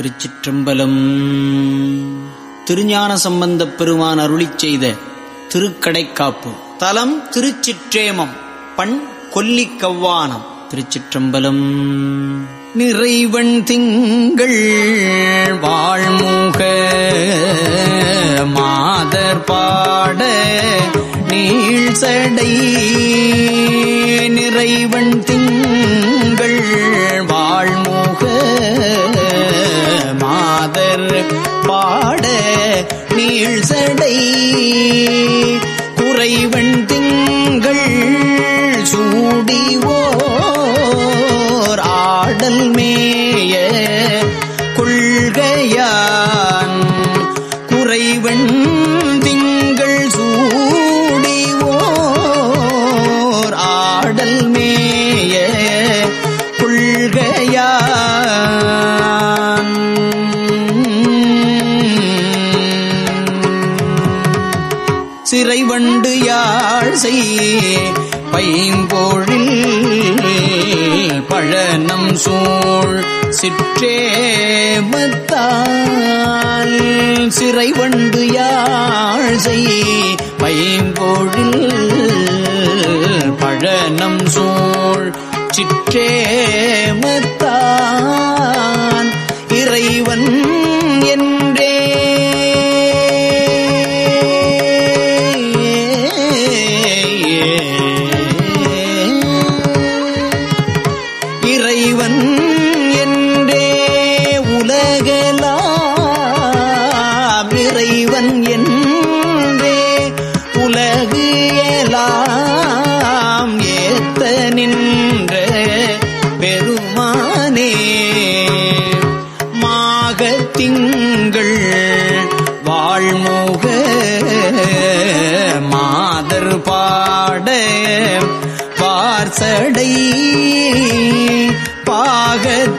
திருச்சிற்றம்பலம். திருஞான சம்பந்தப் பெருமான் அருளி செய்த திருக்கடைக்காப்பு. தலம் திருச்சிற்றேமம் பண் கொல்லிக்கவ்வானம் திருச்சிற்றம்பலம். நிறைவன் திங்கள் வாழ்முக மாதர் பாட நீள் சடை நிறைவன் திங்கள் நீழ்சடை குறைவன் யாழ் பழனம் சூழ் சிற்றேமத்தால் சிறைவண்டு யாழ் செய் பைம்பொழில் பழனம் சூழ் சிற்றேமத்தான் இறைவன் என்றே கடை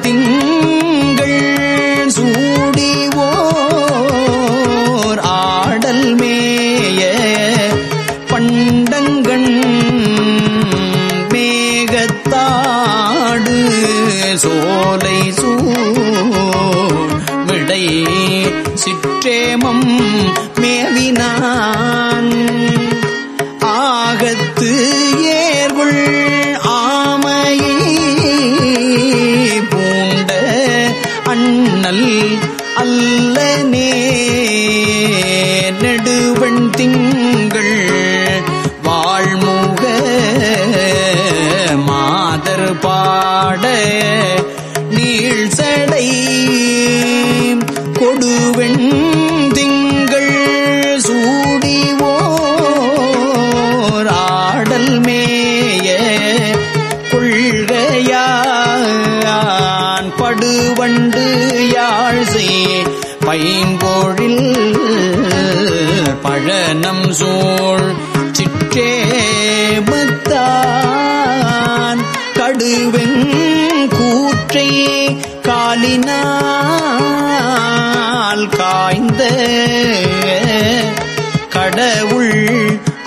பாகத்திங்கள் சூடிவோர் ஆடல் மேய பண்டங்கண் மேகத்தாடு சோலை சூ விடை. சிற்றேமம் கடுவெங் கூற்றை காலினால் காய்ந்த கடவுள்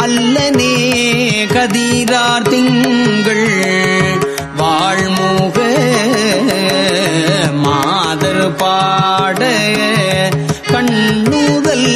அல்லனே கதிரார் திங்கள். வாழ்முக மாதர் பாட கண்ணுதல்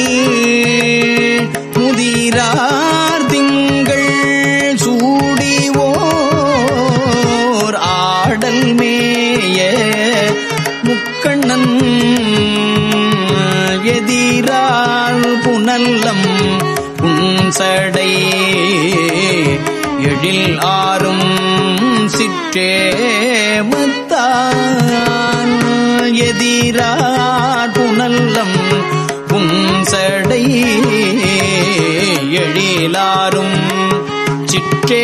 சிற்றேமத்தான் எதிரார் புன்சடை எழிலாரும் சிற்றேமத்தான்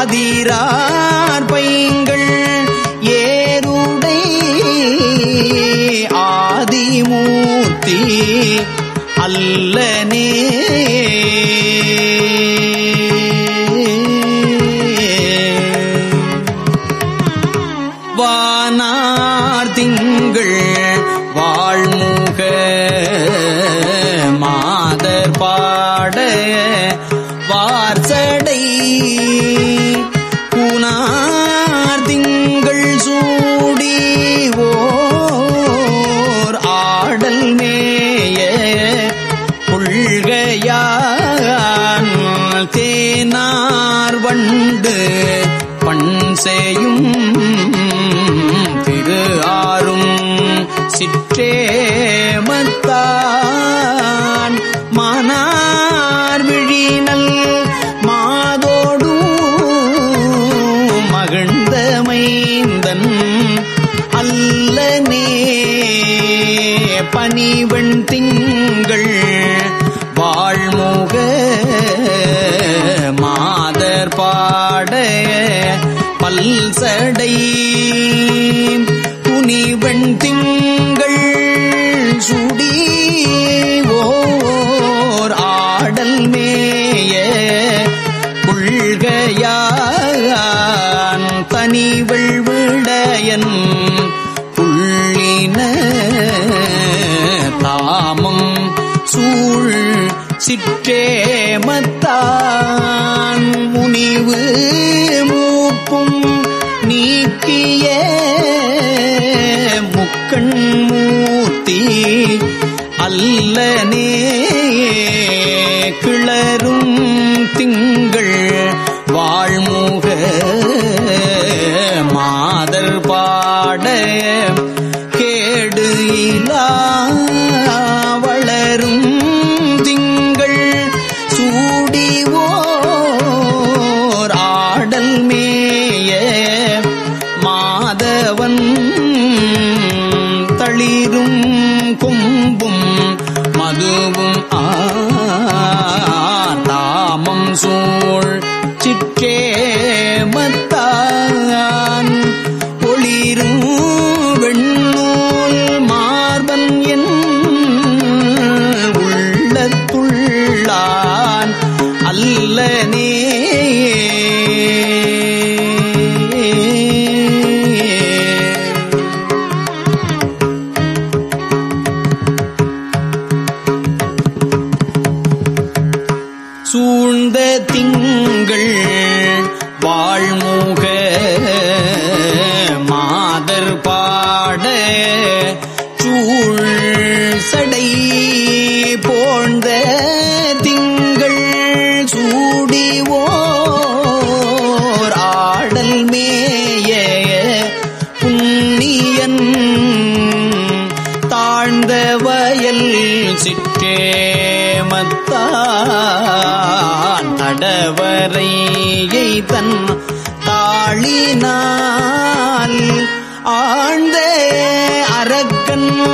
அதிரார் பைங்கள் ஏதுடை ஆதிமூர்த்தி அல்லனே. பனிவெண் திங்கள் கேமத்தான் முனிவு மூப்பும் நீக்கிய முக்கண் மூர்த்தி அல்லனே. கிளரும் திங்கள் வாழ்முக மாதர் பாட கேடு இலா சூழ் சிற்றேமத்தான் ஒளிரும்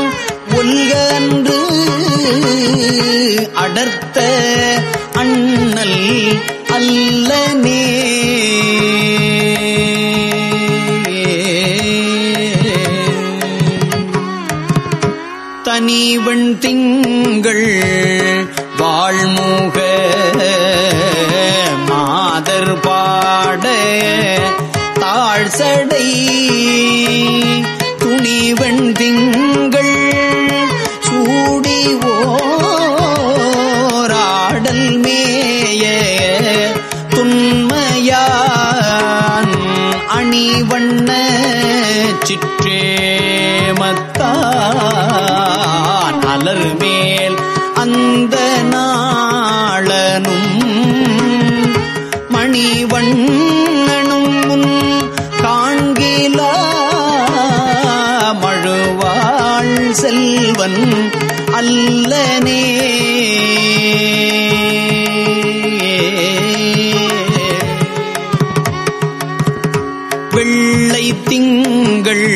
அரக்கன் ஒல்கன்று அடர்த்த அண்ணல் அல்லனே. தனிவன் திங்கள் வாழ்மூக மாதர் பாட தாழ்சடை துணிவன் திங்கள் மலர் மேல் அந்த நாளனும் மணிவண்ணனும் முன் காண்கிலா மழுவாள் செல்வன் அல்லனே. வெள்ளை திங்கள்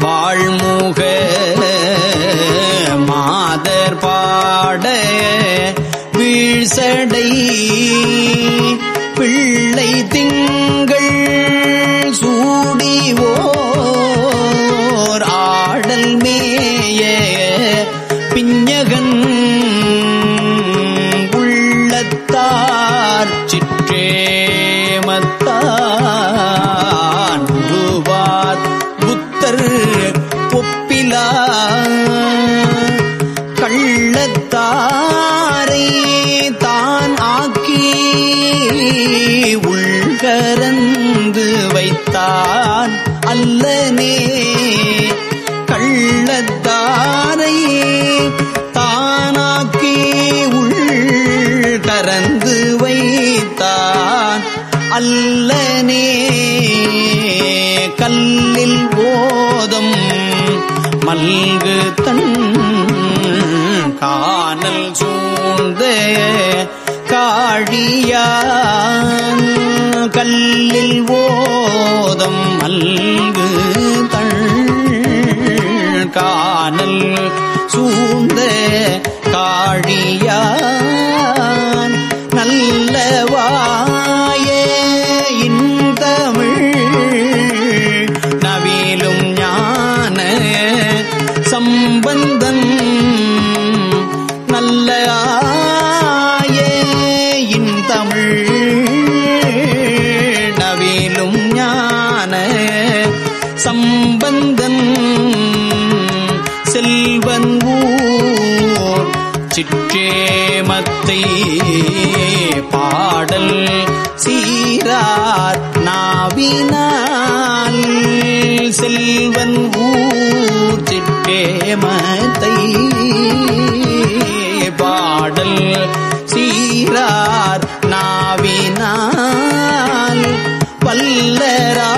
வாழ்மூக வீழ்சடை பிள்ளை திங்கள் சூடிவோர் ஆடல் மேய பிஞ்சகன் கள்ளத்தான் அல்லனே கள்ளத்தாரை தானாக்கி உள் கரந்து வைத்தான் அல்லனே. கல்லில் போதம் மல்கு தன் காணல் சூழ்ந்த காழியான். கல்லில் ஓ மோதம் மல்கு தள் காணல் சூழ்ந்த காழியா பாடல் சீரார் நாவினால். செல்வன் ஊர் சிற்றேமத்தை பாடல் சீரார் நாவினால். பல்லரா